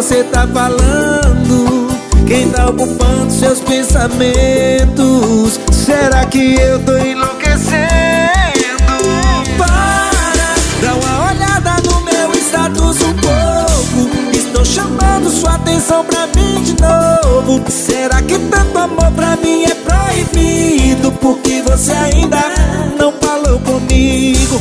você tá falando? Quem tá ocupando seus pensamentos? Será que eu tô enlouquecendo? Para, dá uma olhada no meu status um pouco Estou chamando sua atenção pra mim de novo Será que tanto amor pra mim é proibido? Porque você ainda não falou comigo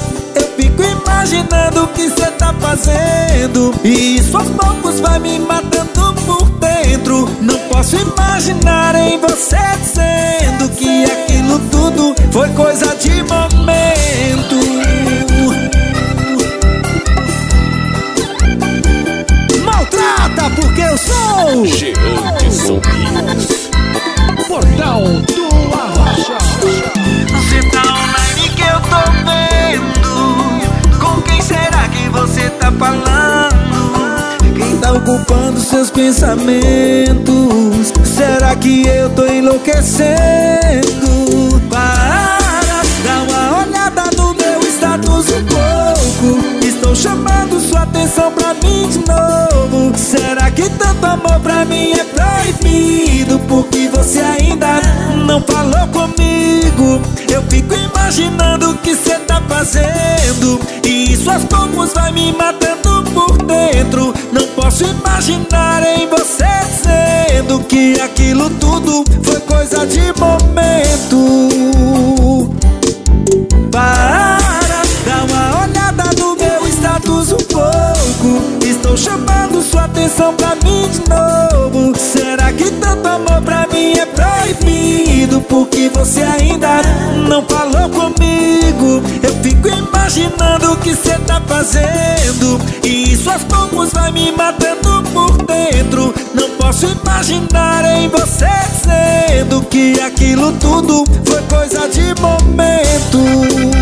imaginando o que você tá fazendo. E isso aos poucos vai me matando por dentro. Não posso imaginar em você dizendo Que aquilo tudo foi coisa de momento. Maltrata porque eu sou seus pensamentos? Será que eu tô enlouquecendo? Para, dá uma olhada no meu status um pouco Estou chamando sua atenção pra mim de novo Será que tanto amor pra mim é proibido? Porque você ainda não falou comigo Eu fico imaginando o que cê tá fazendo E aos poucos vai me matando aquilo tudo foi coisa de momento. Para, dá uma olhada no meu status um pouco. Estou chamando sua atenção pra mim de novo. Será que tanto amor pra mim é proibido? Porque você ainda não falou comigo. Eu fico imaginando o que cê tá fazendo. E isso aos poucos vai me matando posso imaginar em você dizendo Que aquilo tudo foi coisa de momento